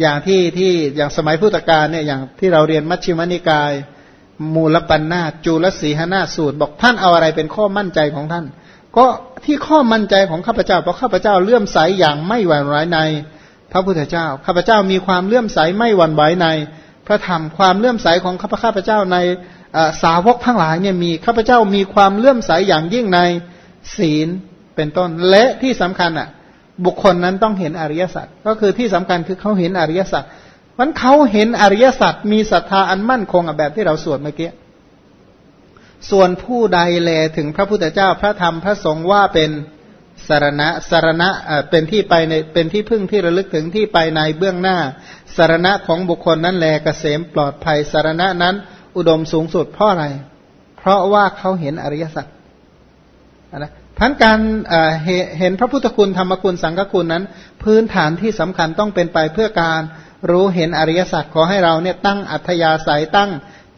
อย่างที่ที่อย่างสมัยพุทธกาลเนี่ยอย่างที่เราเรียนมัชฌิมนิกาย มูลปัญนาจูลสีหนาสูตร บอกท่านเอาอะไรเป็นข้อมั่นใจของท่าน ก็ที่ข้อมั่นใจของข้าพเจ้าเพราะข้าพเจ้าเลื่อมใสอย่างไม่หวั่นไหวใน พระพุทธเจ้าข้าพเจ้ามีความเลื่อมใสไม่หวั่นไหวใน พระธรรมความเลื่อมใสของข้าพเจ้าในสาวกทั้งหลายเนี่ยมีข้าพเจ้ามีความเลื่อมใสอย่างยิ่งในศีลเป็นต้นและที่สำคัญอะ บุคคลนั้นต้องเห็นอริยสัจก็คือที่สำคัญคือเขาเห็นอริยสัจมันเขาเห็นอริยสัจมีศรัทธาอันมั่นคงแบบที่เราสวดเมื่อกี้ส่วนผู้ใดแลถึงพระพุทธเจ้าพระธรรมพระสงฆ์ว่าเป็นสารณะสารณะเป็นที่ไปในเป็นที่พึ่งที่ระลึกถึงที่ไปในเบื้องหน้า สารณะของบุคคลนั้นแลกเกษมปลอดภัยสารณะนั้น อุดมสูงสุดเพราะอะไร เพราะว่าเขาเห็นอริยสัจนะ ทั้นการเห็นพระพุทธคุณธรรมคุณสังฆคุณนั้น พื้นฐานที่สำคัญต้องเป็นไปเพื่อการรู้เห็นอริยสัจขอให้เราเนี่ยตั้งอัธยาศัยตั้ง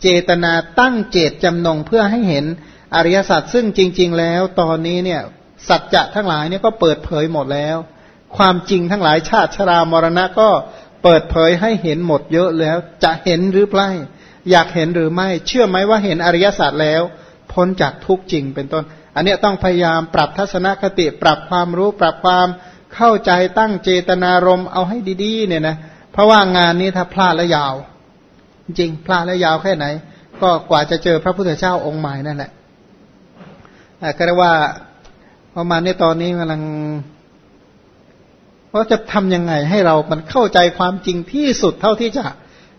เจตนาตั้งเจตจำนงเพื่อให้เห็นอริยสัจซึ่งจริง ๆ แล้วตอนนี้เนี่ยสัจจะทั้งหลายเนี่ยก็เปิดเผยหมดแล้ว ความจริงทั้งหลายชาติชรามรณะก็เปิดเผยให้เห็นหมดเยอะแล้ว จะเห็นหรือไม่อยากเห็นหรือไม่ เชื่อไหมว่าเห็นอริยสัจแล้ว พ้นจากทุกจริงเป็นต้น อันนี้ต้องพยายามปรับทัศนคติปรับความรู้ปรับความเข้าใจตั้งเจตนารมณ์เอาให้ดีๆเนี่ยนะเพราะว่างานนี้ถ้าพลาดแล้วยาว จริงพลาดแล้วยาวแค่ไหน ก็กว่าจะเจอพระพุทธเจ้าองค์ใหม่นั่นแหละก็เรียกว่าประมาณนี้ตอนนี้กำลังว่าจะทำยังไงให้เรามันเข้าใจความจริงที่สุดเท่าที่จะ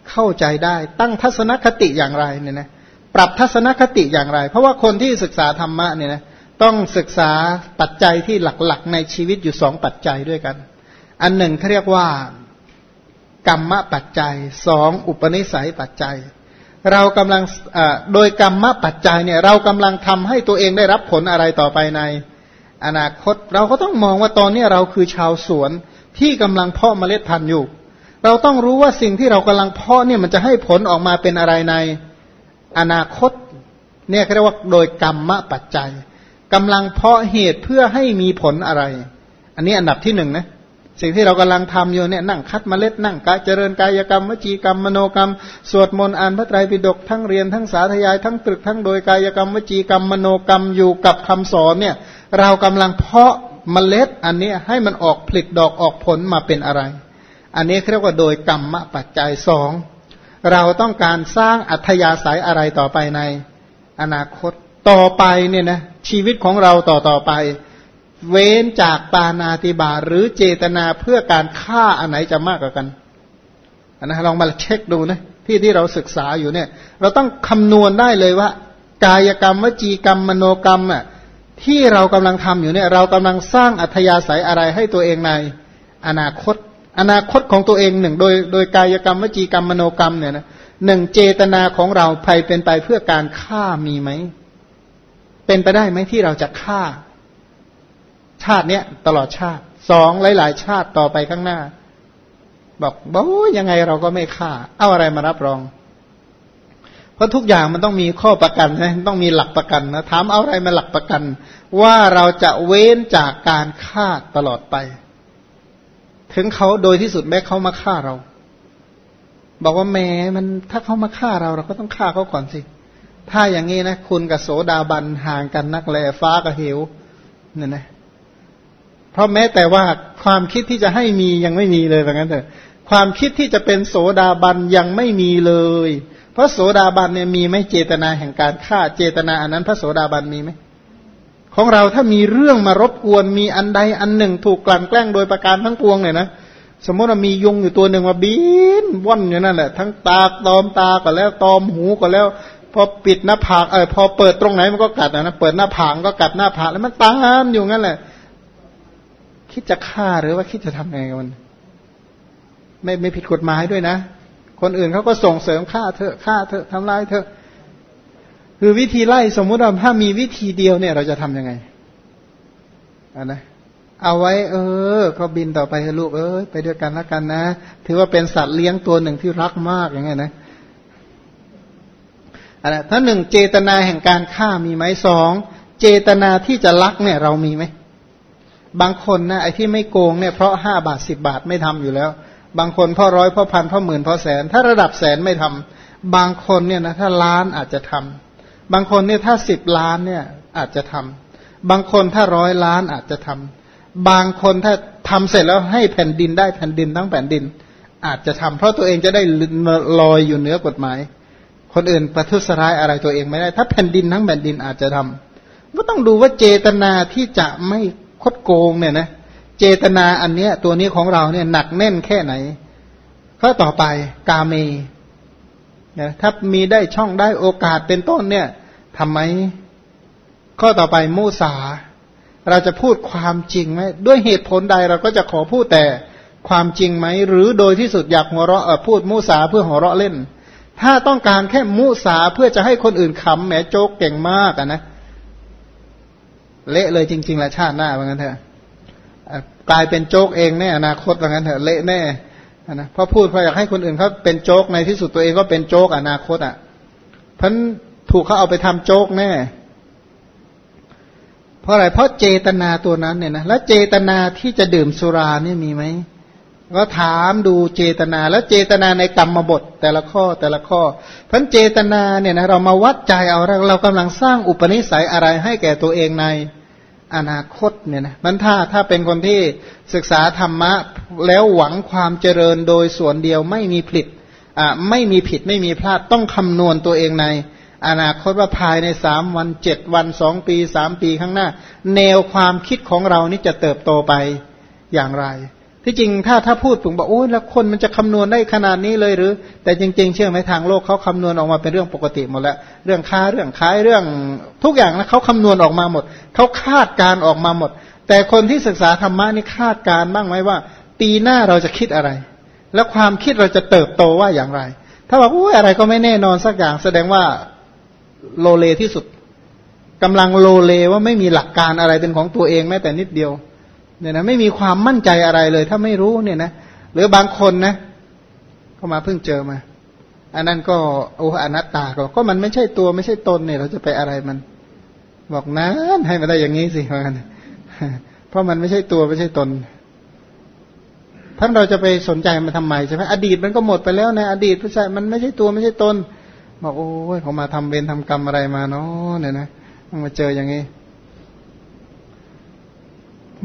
เข้าใจได้ ตั้งทัศนคติอย่างไรเนี่ยนะ ปรับทัศนคติอย่างไร เพราะว่าคนที่ศึกษาธรรมะเนี่ยนะต้องศึกษาปัจจัยที่หลักๆ ในชีวิตอยู่สองปัจจัยด้วยกัน อันหนึ่งเขาเรียกว่ากรรมปัจจัยสองอุปนิสัยปัจจัย เรากำลังโดยกรรมปัจจัยเนี่ยเรากำลังทำให้ตัวเองได้รับผลอะไรต่อไปใน อนาคตเราก็ต้องมองว่าตอนนี้เราคือชาวสวนที่กำลังเพาะเมล็ดพันธุ์อยู่ เราต้องรู้ว่าสิ่งที่เรากำลังเพาะเนี่ยมันจะให้ผลออกมาเป็นอะไรใน อนาคต เนี่ยเรียกว่าโดยกรรมปัจจัยกำลังเพาะเหตุเพื่อให้มีผลอะไร อันนี้อันดับที่หนึ่งนะสิ่งที่เรากำลังทำอยู่เนี่ยนั่งคัดเมล็ดนั่งกายเจริญกายกรรมวจีกรรมมโนกรรม สวดมนต์อ่านพระไตรปิฎกทั้งเรียนทั้งสาธยายทั้งตรึกทั้งโดยกายกรรมวจีกรรมมโนกรรมอยู่กับคำสอนเนี่ยเรากำลังเพาะเมล็ดอันนี้ให้มันออกผลิดอกออกผลมาเป็นอะไร อันนี้เรียกว่าโดยกรรมปัจจัยสอง เราต้องการสร้างอัธยาศัยอะไรต่อไปในอนาคตต่อไปเนี่ยนะชีวิตของเราต่อต่อไป เว้นจากปานาติบาหรือเจตนาเพื่อการฆ่าอันไหนจะมากกว่ากันนะลองมาเช็คดูนะที่ที่เราศึกษาอยู่เนี่ย เราต้องคำนวณได้เลยว่า กายกรรมวจีกรรมมโนกรรมอะที่เรากำลังทำอยู่เนี่ย เรากำลังสร้างอัธยาศัยอะไรให้ตัวเองในอนาคต อนาคตของตัวเองหนึ่งโดยโดยกายกรรมวจีกรรมมโนกรรมเนี่ยนะหนึ่งเจตนาของเราภัยเป็นไปเพื่อการฆ่ามีไหม เป็นไปได้ไหมที่เราจะฆ่า ชาติเนี้ยตลอดชาติสองหลาย ๆ ชาติต่อไปข้างหน้า บอกบอกยังไงเราก็ไม่ฆ่า เอาอะไรมารับรอง เพราะทุกอย่างมันต้องมีข้อประกันนะต้องมีหลักประกันนะถามเอาอะไรมาหลักประกัน ว่าเราจะเว้นจากการฆ่าตลอดไป ถึงเขาโดยที่สุดแม้เขามาฆ่าเรา บอกว่าแม้มันถ้าเขามาฆ่าเรา เราก็ต้องฆ่าเขาก่อนสิ ถ้าอย่างนี้นะ คุณกับโสดาบันห่างกันนักแลฟ้ากับเหวเนี่ยนะ เพราะแม้แต่ว่าความคิดที่จะให้มียังไม่มีเลยแบบนั้นเถอะความคิดที่จะเป็นโสดาบันยังไม่มีเลย เพราะโสดาบันเนี่ยมีไหมเจตนาแห่งการฆ่าเจตนาอันนั้น พระโสดาบันมีไหม ของเราถ้ามีเรื่องมารบกวนมีอันใดอันหนึ่ง ถูกกลั่นแกล้งโดยประการทั้งปวงเนี่ยนะสมมติว่ามียุงอยู่ตัวหนึ่งมาบินว่อนอยู่นั่นแหละ ทั้งตาตอมตาก็แล้วตอมหูก็แล้ว พอปิดหน้าผากเออพอเปิดตรงไหนมันก็กัดนะเปิดหน้าผากก็กัดหน้าผากแล้วมันตามอยู่งั้นแหละ คิดจะฆ่าหรือว่าคิดจะทำไงมัน ไม่ไม่ผิดกฎหมายด้วยนะ คนอื่นเขาก็ส่งเสริมฆ่าเธอฆ่าเธอทำลายเธอ คือวิธีไล่สมมุติว่าถ้ามีวิธีเดียวเนี่ย เราจะทํำยังไงอ่านะเอาไว้ เออก็บินต่อไปลูกเออไปด้วยกันแล้วกันนะ ถือว่าเป็นสัตว์เลี้ยงตัวหนึ่งที่รักมากอย่างเงี้ยนะอันนะถ้าหนึ่งเจตนาแห่งการฆ่ามีไหมสองเจตนาที่จะรักเนี่ย เรามีไหมบางคนนะไอ้ที่ไม่โกงเนี่ยเพราะห้าบาทสิบาทไม่ทำอยู่แล้ว บางคนพ่อร้อยพ่อพันพ่อหมื่นพ่อแสน ถ้าระดับแสนไม่ทำบางคนเนี่ยนะถ้าล้านอาจจะทำ บางคนเนี่ยถ้าสิบล้านเนี่ยอาจจะทำบางคนถ้าร้อยล้านอาจจะทำบางคนถ้าทำเสร็จแล้วให้แผ่นดินได้แผ่นดินทั้งแผ่นดิน อาจจะทำเพราะตัวเองจะได้ลอยอยู่เหนือกฎหมาย คนอื่นประทุษร้ายอะไรตัวเองไม่ได้ ถ้าแผ่นดินทั้งแผ่นดินอาจจะทำก็ต้องดูว่าเจตนาที่จะไม่คดโกงเนี่ยนะเจตนาอันเนี้ยตัวนี้ของเราเนี่ยหนักแน่นแค่ไหน ข้อต่อไปกาเม นะถ้ามีได้ช่องได้โอกาสเป็นต้นเนี่ยทำไมข้อต่อไปมุสา เราจะพูดความจริงไหมด้วยเหตุผลใดเราก็จะขอพูดแต่ความจริงไหม หรือโดยที่สุดอยากหัวเราะพูดมุสาเพื่อหัวเราะเล่น ถ้าต้องการแค่มุสาเพื่อจะให้คนอื่นขำแหมโจ๊กเก่งมากะนะเละเลยจริง ๆละชาติหน้าว่างั้นเถอะกลายเป็นโจ๊กเองแน่อนาคตว่างั้นเถอะเละแน่ นะพราะพูดเพราะอยากให้คนอื่นเขาเป็นโจ๊กในที่สุดตัวเองก็เป็นโจ๊กอนาคตอะพันถูกเขาเอาไปทำโจ๊กแน่เพราะอะไรเพราะเจตนาตัวนั้นเนี่ยนะแล้วเจตนาที่จะดื่มสุราเนี่ยมีไหมก็ถามดูเจตนาแล้วเจตนาในกรรมบทแต่ละข้อแต่ละข้อพันเจตนาเนี่ยนะเรามาวัดใจเอาเรากำลังสร้างอุปนิสัยอะไรให้แก่ตัวเองใน อนาคตเนี่ยนะมันถ้าถ้าเป็นคนที่ศึกษาธรรมะแล้วหวังความเจริญโดยส่วนเดียวไม่มีผิดอ่าไม่มีผิดไม่มีพลาดต้องคำนวณตัวเองใน อนาคตว่าภายในสามวันเจ็ดวันสองปีสามปีข้างหน้า แนวความคิดของเรานี่จะเติบโตไปอย่างไร ที่จริงถ้าถ้าพูดถึงบอกโอ้ยแล้วคนมันจะคำนวณได้ขนาดนี้เลยหรือ แต่จริง ๆ เชื่อไหมทางโลกเขาคำนวณออกมาเป็นเรื่องปกติหมดแล้วเรื่องค้าเรื่องขายเรื่องทุกอย่างนะเขาคำนวณออกมาหมดเขาคาดการออกมาหมด แต่คนที่ศึกษาธรรมะนี่คาดการบ้างไหมว่า ปีหน้าเราจะคิดอะไร แล้วความคิดเราจะเติบโตว่าอย่างไร ถ้าบอกโอ้ยอะไรก็ไม่แน่นอนสักอย่าง แสดงว่าโลเลที่สุดกำลังโลเลว่าไม่มีหลักการอะไรเป็นของตัวเองแม้แต่นิดเดียว เนี่ยนะไม่มีความมั่นใจอะไรเลย ถ้าไม่รู้เนี่ยนะหรือบางคนนะเข้ามาเพิ่งเจอมา อันนั้นก็โอ้อนัตตาก็ก็มันไม่ใช่ตัวไม่ใช่ตนเนี่ย เราจะไปอะไรมัน บอกนั้นให้มาได้อย่างนี้สิเพราะงั้นเพราะมันไม่ใช่ตัวไม่ใช่ตนท่านเราจะไปสนใจมันทำไมใช่ไหมอดีตมันก็หมดไปแล้วในอดีตไม่ใช่มันไม่ใช่ตัวไม่ใช่ตนบอกโอ้ยเขามาทำเวรทำกรรมอะไรมาเนาะเนี่ยนะมาเจออย่างนี้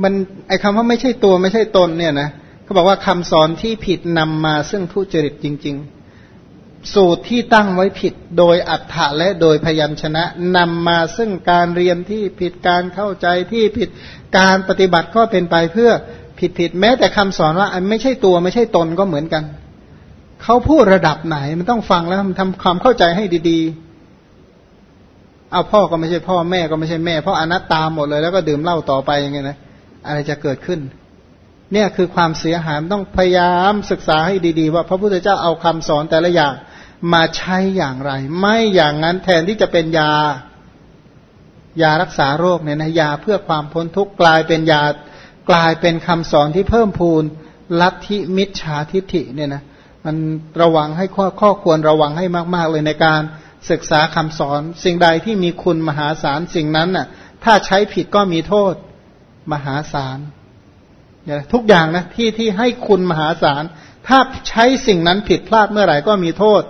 มันไอคำว่าไม่ใช่ตัวไม่ใช่ตนเนี่ยนะเขาบอกว่าคำสอนที่ผิดนำมาซึ่งทุจริตจริง ๆ สูตรที่ตั้งไว้ผิดโดยอัฏฐะและโดยพยัญชนะนำมาซึ่งการเรียนที่ผิดการเข้าใจที่ผิดการปฏิบัติก็เป็นไปเพื่อผิดผิดแม้แต่คำสอนว่าไม่ใช่ตัวไม่ใช่ตนก็เหมือนกันเขาพูดระดับไหนมันต้องฟังแล้วทำความเข้าใจให้ดีๆ เอาพ่อก็ไม่ใช่พ่อแม่ก็ไม่ใช่แม่ เพราะอนัตตาหมดเลยแล้วก็ดื่มเหล้าต่อไปอย่างเงี้ยนะ อะไรจะเกิดขึ้น เนี่ยคือความเสียหายต้องพยายามศึกษาให้ดี ๆ ว่าพระพุทธเจ้าเอาคำสอนแต่ละอย่างมาใช้อย่างไร ไม่อย่างนั้นแทนที่จะเป็นยา ยารักษาโรคเนี่ยนะยาเพื่อความพ้นทุกข์กลายเป็นยากลายเป็นคำสอนที่เพิ่มพูนลัทธิมิจฉาทิฏฐิเนี่ยนะมันระวังให้ข้อข้อควรระวังให้มาก ๆ เลยในการศึกษาคำสอน สิ่งใดที่มีคุณมหาศาลสิ่งนั้นน่ะถ้าใช้ผิดก็มีโทษ มหาศาลทุกอย่างนะที่ที่ให้คุณมหาศาล ถ้าใช้สิ่งนั้นผิดพลาดเมื่อไหร่ก็มีโทษ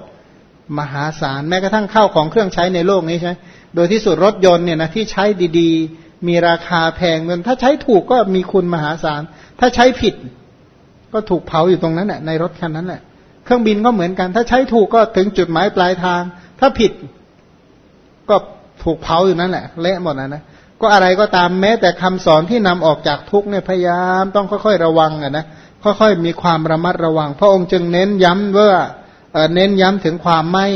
มหาศาลแม้กระทั่งเข้าของเครื่องใช้ในโลกนี้ใช่โดยที่สุดรถยนต์เนี่ยนะที่ใช้ดีๆ มีราคาแพงเงินถ้าใช้ถูกก็มีคุณมหาศาล ถ้าใช้ผิด ก็ถูกเผาอยู่ตรงนั้นแหละในรถคันนั้นแหละเครื่องบินก็เหมือนกัน ถ้าใช้ถูกก็ถึงจุดหมายปลายทาง ถ้าผิด ก็ถูกเผาอยู่นั่นแหละเละหมดนะนะ ก็อะไรก็ตามแม้แต่คำสอนที่นำออกจากทุกเนี่ยพยายามต้องค่อยๆระวังอะนะค่อยๆมีความระมัดระวัง พระองค์จึงเน้นย้ำว่าเน้นย้ำถึงความไม่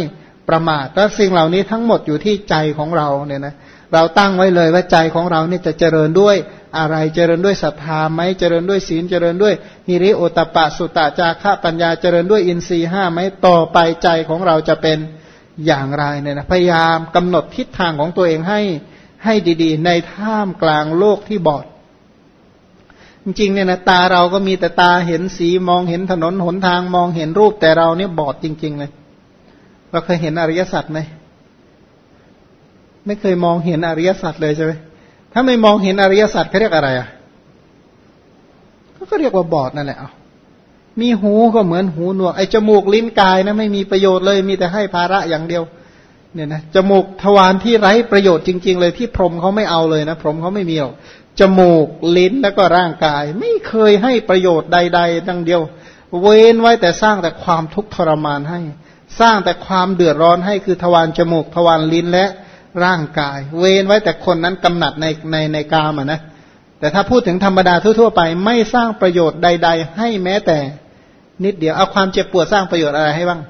ประมาทและสิ่งเหล่านี้ทั้งหมดอยู่ที่ใจของเราเนี่ยนะเราตั้งไว้เลยว่าใจของเราเนี่ยจะเจริญด้วยอะไรเจริญด้วยศรัทธาไหมเจริญด้วยศีลเจริญด้วยฮิริโอตปะสุตตะจาระปัญญาเจริญด้วยอินทรีห้าไหมต่อไปใจของเราจะเป็นอย่างไรเนี่ยนะพยายามกำหนดทิศทางของตัวเองให้ ให้ดีๆ ในท่ามกลางโลกที่บอด จริงๆเนี่ยนะตาเราก็มีแต่ตาเห็นสีมองเห็นถนนหนทางมองเห็นรูปแต่เราเนี่ยบอดจริง ๆ เลยเราเคยเห็นอริยสัจไหมไม่เคยมองเห็นอริยสัจเลยใช่ไหมถ้าไม่มองเห็นอริยสัจเขาเรียกอะไรอะก็เรียกว่าบอดนั่นแหละเอามีหูก็เหมือนหูหนวกไอ้จมูกลิ้นกายนะไม่มีประโยชน์เลย มีแต่ให้ภาระอย่างเดียว เนี่ยนะจมูกทวารที่ไร้ประโยชน์จริง ๆ เลยที่พรหมเขาไม่เอาเลยนะพรหมเขาไม่มีหรอกจมูกลิ้นแล้วก็ร่างกาย ไม่เคยให้ประโยชน์ใดๆดังเดียว เว้นไว้แต่สร้างแต่ความทุกข์ทรมานให้ สร้างแต่ความเดือดร้อนให้คือทวารจมูกทวารลิ้นและร่างกาย เว้นไว้แต่คนนั้นกำหนัดในในในกามอะนะแต่ถ้าพูดถึงธรรมดาทั่วๆไป ไม่สร้างประโยชน์ใด ๆ ให้แม้แต่นิดเดียวเอาความเจ็บปวดสร้างประโยชน์อะไรให้บ้าง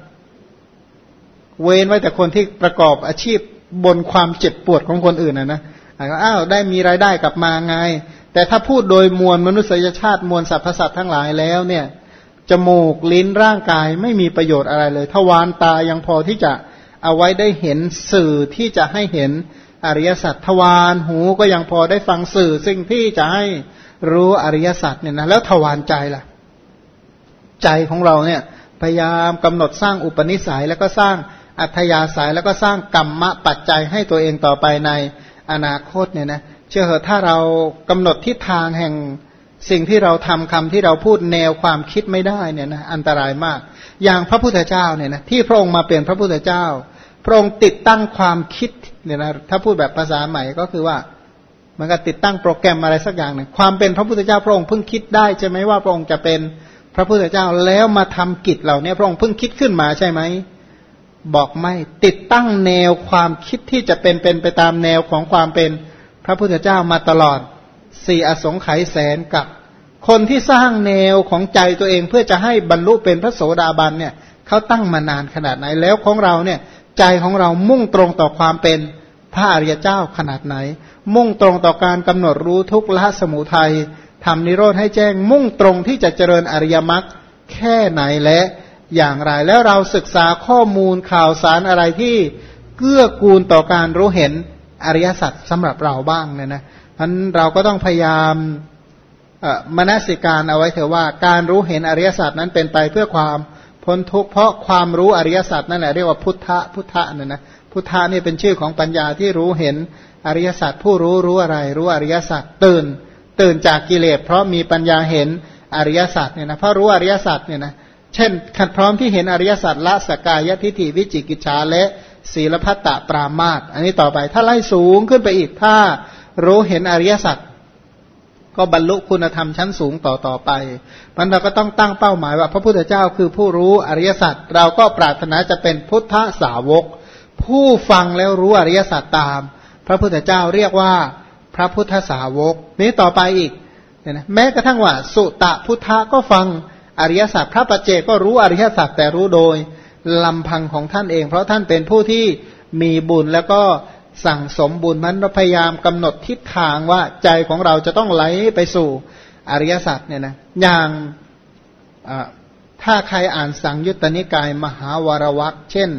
เว้นไว้แต่คนที่ประกอบอาชีพบนความเจ็บปวดของคนอื่นนะนะอ้าวได้มีรายได้กลับมาไง แต่ถ้าพูดโดยมวลมนุษยชาติมวลสรรพสัตว์ทั้งหลายแล้วเนี่ยจมูกลิ้นร่างกายไม่มีประโยชน์อะไรเลยทวารตายังพอที่จะเอาไว้ได้เห็นสื่อที่จะให้เห็นอริยสัจทวารหูก็ยังพอได้ฟังสื่อสิ่งที่จะให้รู้อริยสัจเนี่ยนะแล้วทวารใจล่ะ ใจของเราเนี่ยพยายามกำหนดสร้างอุปนิสัยแล้วก็สร้าง อัธยาศัยแล้วก็สร้างกรรมะปัจจัยให้ตัวเองต่อไปในอนาคตเนี่ยนะเชื่อเหอะถ้าเรากำหนดทิศทางแห่งสิ่งที่เราทำคำที่เราพูดแนวความคิดไม่ได้เนี่ยนะอันตรายมาก อย่างพระพุทธเจ้าเนี่ยนะที่พระองค์มาเป็นพระพุทธเจ้า พระองค์ติดตั้งความคิดเนี่ยนะถ้าพูดแบบภาษาใหม่ก็คือว่ามันก็ติดตั้งโปรแกรมอะไรสักอย่างหนึ่งความเป็นพระพุทธเจ้าพระองค์เพิ่งคิดได้ใช่ไหมว่าพระองค์จะเป็นพระพุทธเจ้าแล้วมาทำกิจเหล่านี้พระองค์เพิ่งคิดขึ้นมาใช่ไหม บอกไม่ติดตั้งแนวความคิดที่จะเป็นเป็นไปตามแนวของความเป็นพระพุทธเจ้ามาตลอดสี่อสงไขยแสนกับ คนที่สร้างแนวของใจตัวเองเพื่อจะให้บรรลุเป็นพระโสดาบันเนี่ยเขาตั้งมานานขนาดไหนแล้วของเราเนี่ยใจของเรามุ่งตรงต่อความเป็นพระอริยเจ้าขนาดไหน มุ่งตรงต่อการกำหนดรู้ทุกละสมุทัยทำนิโรธให้แจ้งมุ่งตรงที่จะเจริญอริยมรรคแค่ไหนและ อย่างไร แล้วเราศึกษาข้อมูลข่าวสารอะไรที่เกื้อกูลต่อการรู้เห็นอริยสัจสำหรับเราบ้างเนี่ยนะนั้นเราก็ต้องพยายามมนสิการเอาไว้เถอะว่าการรู้เห็นอริยสัจนั้นเป็นไปเพื่อความพ้นทุกข์เพราะความรู้อริยสัจนั่นแหละเรียกว่าพุทธะพุทธะเนี่ยนะพุทธะนี่เป็นชื่อของปัญญาที่รู้เห็นอริยสัจผู้รู้รู้อะไร รู้อริยสัจตื่น ตื่นจากกิเลสเพราะมีปัญญาเห็นอริยสัจเนี่ยนะเพราะรู้อริยสัจเนี่ยนะ เช่นขัดพร้อมที่เห็นอริยสัจละสกายทิฏฐิวิจิกิจชาและศีลพัตตปรามาตอันนี้ต่อไป ถ้าไล่สูงขึ้นไปอีกถ้ารู้เห็นอริยสัจก็บรรลุคุณธรรมชั้นสูงต่อต่อไปมันเราก็ต้องตั้งเป้าหมายว่า พระพุทธเจ้าคือผู้รู้อริยสัจเราก็ปรารถนาจะเป็นพุทธสาวก ผู้ฟังแล้วรู้อริยสัจตาม พระพุทธเจ้าเรียกว่าพระพุทธสาวก นี้ต่อไปอีกเนี่ยนะแม้กระทั่งว่า สุตะพุทธะก็ฟัง อริยสัจพระปัจเจก็รู้อริยสัจแต่รู้โดยลำพังของท่านเอง เพราะท่านเป็นผู้ที่มีบุญแล้วก็สั่งสมบุญมันพยายามกำหนดทิศทางว่าใจของเราจะต้องไหลไปสู่อริยสัจเนี่ยนะอย่างถ้าใครอ่านสังยุตตนิกายมหาวรวักเช่น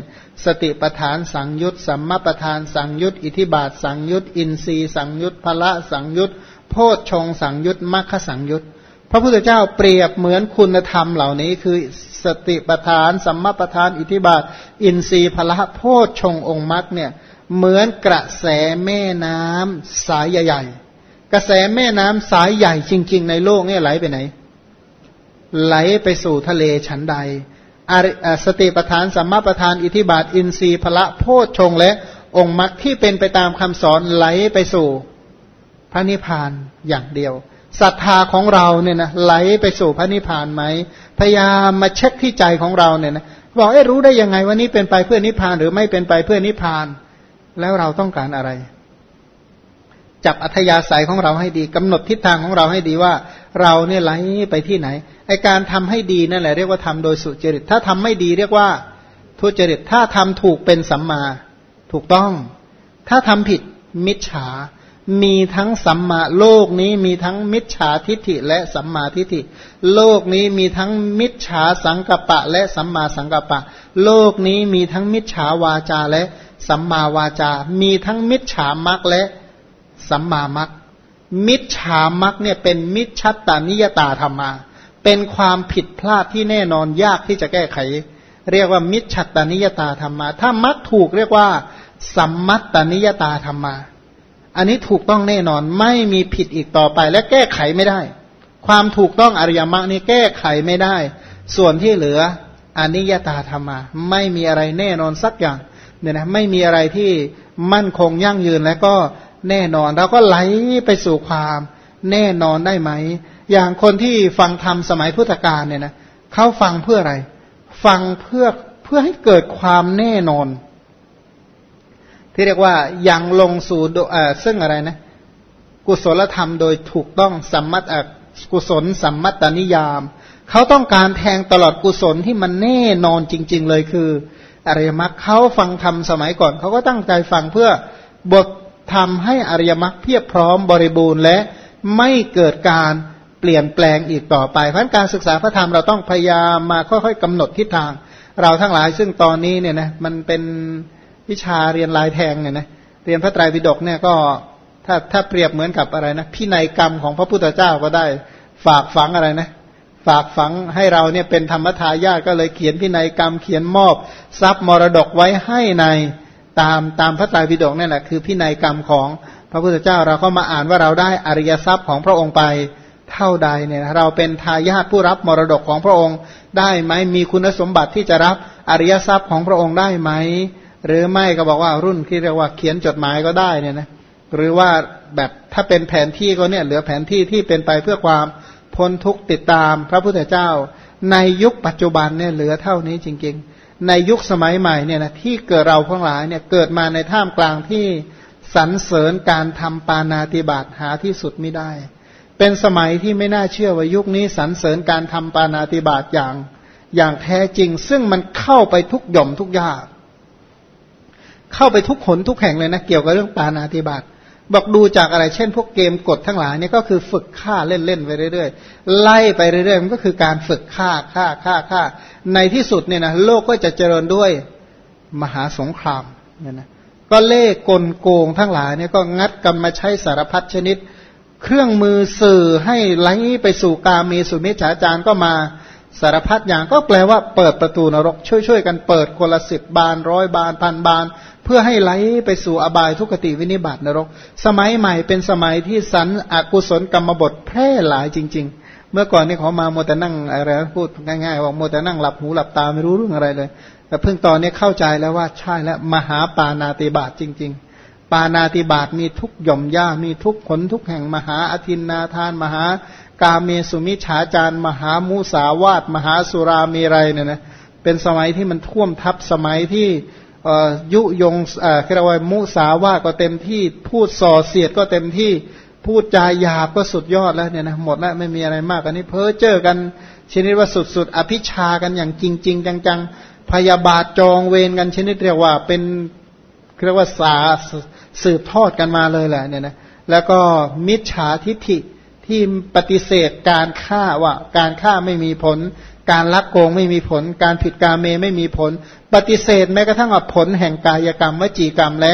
สติปทานสังยุตสัมมาปทานสังยุตอิทิบาทสังยุตอินทรีสังยุตพละสังยุตโพชฌงสังยุตมัคคสังยุต พระพุทธเจ้าเปรียบเหมือนคุณธรรมเหล่านี้ คือสติปทาน สัมมาปทาน อิทิบาท อินทรีย์พละโพชฌงองค์มรรคเนี่ยเหมือนกระแสแม่น้ำสายใหญ่ๆ กระแสแม่น้ำสายใหญ่จริง ๆ ในโลกเนี่ยไหลไปไหน ไหลไปสู่ทะเลฉันใดสติปทาน สัมมาปทาน อิทิบาท อินทรีย์พละโพชฌงและองค์มรรคที่เป็นไปตามคำสอนไหลไปสู่พระนิพพานอย่างเดียว ศรัทธาของเราเนี่ยนะไหลไปสู่พระนิพพานไหมพยายามมาเช็คที่ใจของเราเนี่ยนะบอกเอ้รู้ได้ยังไงว่านี้เป็นไปเพื่อนิพพานหรือไม่เป็นไปเพื่อนิพพาน แล้วเราต้องการอะไร จับอัธยาศัยของเราให้ดีกำหนดทิศทางของเราให้ดีว่า เราเนี่ยไหลไปที่ไหนไอการทำให้ดีนั่นแหละเรียกว่าทำโดยสุจริต ถ้าทำไม่ดีเรียกว่าทุจริตถ้าทำถูกเป็นสัมมา ถูกต้อง ถ้าทำผิดมิจฉา มีทั้งสัมมาโลกนี้มีทั้งมิจฉาทิฏฐิและสัมมาทิฏฐิ โลกนี้มีทั้งมิจฉาสังกปะและสัมมาสังกปะ โลกนี้มีทั้งมิจฉาวาจาและสัมมาวาจา มีทั้งมิจฉามักและสัมมามักมิจฉามักเนี่ยเป็นมิจฉัตตานิยตาธรรมา เป็นความผิดพลาดที่แน่นอนยากที่จะแก้ไข เรียกว่ามิจฉัตตานิยตาธรรมา ถ้ามักถูกเรียกว่าสัมมัตตานิยตาธรรมา อันนี้ถูกต้องแน่นอนไม่มีผิดอีกต่อไป และแก้ไขไม่ได้ ความถูกต้องอริยมรรคนี้แก้ไขไม่ได้ ส่วนที่เหลืออนิยตาธรรมา ไม่มีอะไรแน่นอนสักอย่างเนี่ยนะไม่มีอะไรที่มั่นคงยั่งยืนและก็แน่นอนเราก็ไหลไปสู่ความแน่นอนได้ไหม อย่างคนที่ฟังธรรมสมัยพุทธกาลเนี่ยนะเขาฟังเพื่ออะไร ฟังเพื่อเพื่อให้เกิดความแน่นอน ที่เรียกว่ายังลงสู่ซึ่งอะไรนะ กุศลธรรมโดยถูกต้องสัมมัตกุศลสัมมัตตนิยาม เขาต้องการแทงตลอดกุศลที่มันแน่นอนจริง ๆ เลยคืออริยมรรคเขาฟังธรรมสมัยก่อน เขาก็ตั้งใจฟังเพื่อบททำให้อริยมรรคเพียบพร้อมบริบูรณ์และไม่เกิดการเปลี่ยนแปลงอีกต่อไป เพราะการศึกษาพระธรรมเราต้องพยายามมาค่อยๆกำหนดทิศทาง เราทั้งหลายซึ่งตอนนี้เนี่ยนะมันเป็น วิชาเรียนลายแทงเนี่ยนะเรียนพระไตรปิฎกเนี่ยก็ถ้าถ้าเปรียบเหมือนกับอะไรนะพินัยกรรมของพระพุทธเจ้าก็ได้ฝากฝังอะไรนะฝากฝังให้เราเนี่ยเป็นธรรมทายาทก็เลยเขียนพินัยกรรมเขียนมอบ ทรัพย์มรดกไว้ให้ในตามตามพระไตรปิฎกนี่แหละคือพินัยกรรมของพระพุทธเจ้าเราก็มาอ่านว่าเราได้อริยทรัพย์ของพระองค์ไปเท่าใดเนี่ยเราเป็นทายาทผู้รับมรดกของพระองค์ได้ไหมมีคุณสมบัติที่จะรับอริยทรัพย์ของพระองค์ได้ไหม หรือไม่ก็บอกว่ารุ่นที่เรียกว่าเขียนจดหมายก็ได้เนี่ยนะหรือว่าแบบถ้าเป็นแผนที่ก็เนี่ยเหลือแผนที่ที่เป็นไปเพื่อความพ้นทุกติดตามพระพุทธเจ้า ในยุคปัจจุบันเนี่ยเหลือเท่านี้จริง ๆ ในยุคสมัยใหม่เนี่ยนะที่เกิดเราทั้งหลายเนี่ยเกิดมาในท่ามกลางที่สรรเสริญการทำปานาติบาตหาที่สุดไม่ได้ เป็นสมัยที่ไม่น่าเชื่อว่ายุคนี้สรรเสริญการทำปานาติบาตอย่าง อย่างแท้จริง ซึ่งมันเข้าไปทุกหย่อมทุกยาก เข้าไปทุกขนทุกแห่งเลยนะ เกี่ยวกับเรื่องปานาติบาตบอกดูจากอะไร เช่น พวกเกมกดทั้งหลายนี่ก็คือฝึกฆ่าเล่นๆไปเรื่อยๆไล่ไปเรื่อยๆมันก็คือการฝึกฆ่าฆ่าฆ่าฆ่าในที่สุดเนี่ยนะโลกก็จะเจริญด้วยมหาสงครามเนี่ยนะก็เล่กลโกงทั้งหลายเนี่ยก็งัดกันมาใช้สารพัดชนิด เครื่องมือสื่อให้ไหลไปสู่กามีสุมิจฉาจารก็มาสารพัดอย่างก็แปลว่าเปิดประตูนรก ช่วยๆกันเปิดคนละสิบบานร้อยบานพันบาน เพื่อให้ไหลไปสู่อบายทุกติวินิบาตนรก สมัยใหม่เป็นสมัยที่สันอกุศลกรรมบทแพร่หลายจริง ๆ เมื่อก่อนนี่เขามาโมแต่นั่งอะไรพูดง่ายๆว่าโมแต่นั่งหลับหูหลับตาไม่รู้เรื่องอะไรเลย แต่เพิ่งตอนนี้เข้าใจแล้วว่าใช่แล้วมหาปานาติบาตจริง ๆปานาติบาตมีทุกหย่อมย่ามีทุกผลทุกแห่งมหาอธินนาทาน มหากาเมสุมิฉาจารมหามุสาวาตมหาสุรามีไรเนี่ยนะเป็นสมัยที่มันท่วมทับสมัยที่ ยุยงเรียกว่ามุสาวาก็เต็มที่พูดส่อเสียดก็เต็มที่พูดจาหยาบก็สุดยอดแล้วเนี่ยนะหมดแล้วไม่มีอะไรมากอันนี้เพ้อเจอกันชนิดว่าสุดๆ อภิชากันอย่างจริงๆจังๆ พยาบาทจองเวรกันชนิดเรียกว่าเป็นเรียกว่าสาสืบทอดกันมาเลยแหละเนี่ยนะแล้วก็มิจฉาทิฐิที่ปฏิเสธการฆ่าว่าการฆ่าไม่มีผล การลักโกงไม่มีผล การผิดกาเมไม่มีผล ปฏิเสธแม้กระทั่งผลแห่งกายกรรมวจีกรรมและ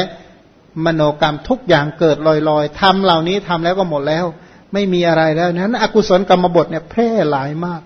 มโนกรรมทุกอย่างเกิดลอยๆทำเหล่านี้ทำแล้วก็หมดแล้ว ไม่มีอะไรแล้วนั้น อกุศลกรรมบทเนี่ยแพร่หลายมาก